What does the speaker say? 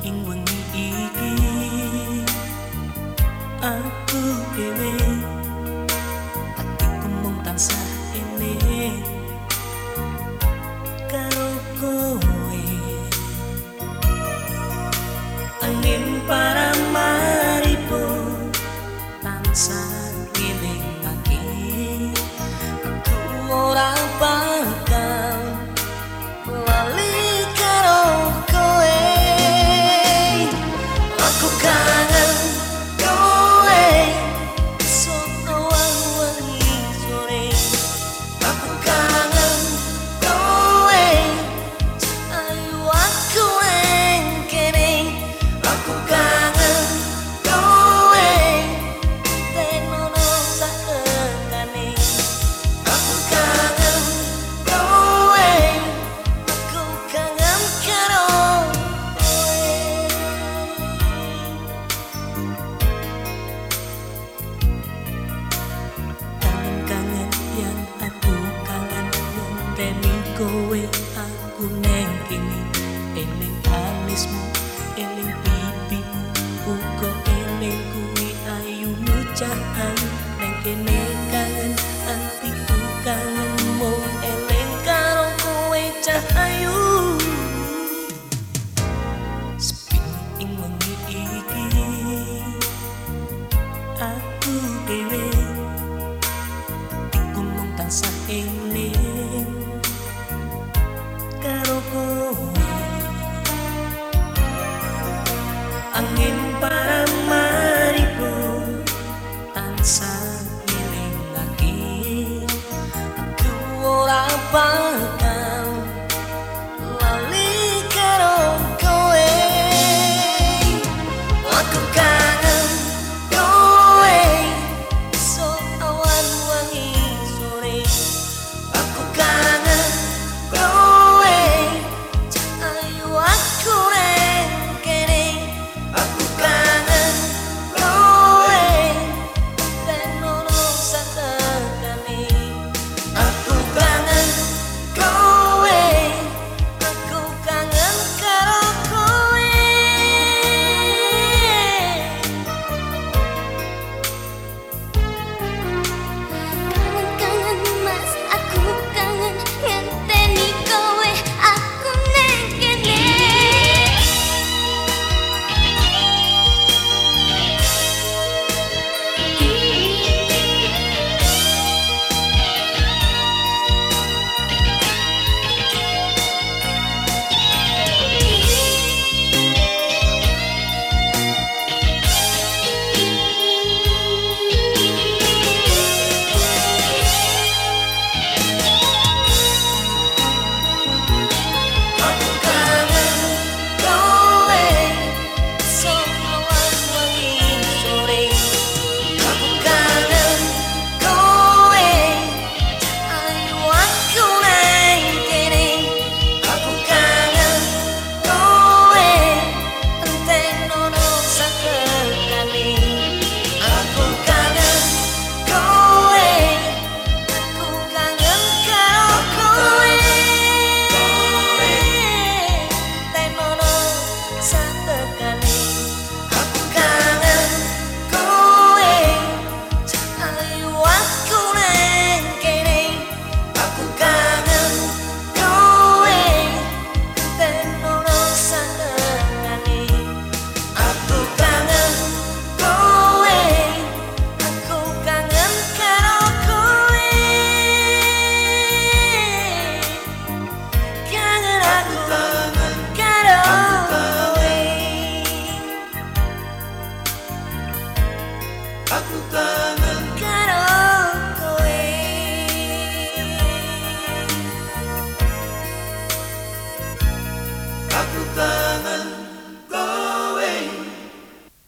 ing wengi iki. Aku dewe hatiku mung tansah eneng ini eling alismu eling pipimu uga eling kuwi ayu mucahan nang kene kangen anti kangen mu eling karo kowe cah ayu. Sepi ing wengi iki aku 放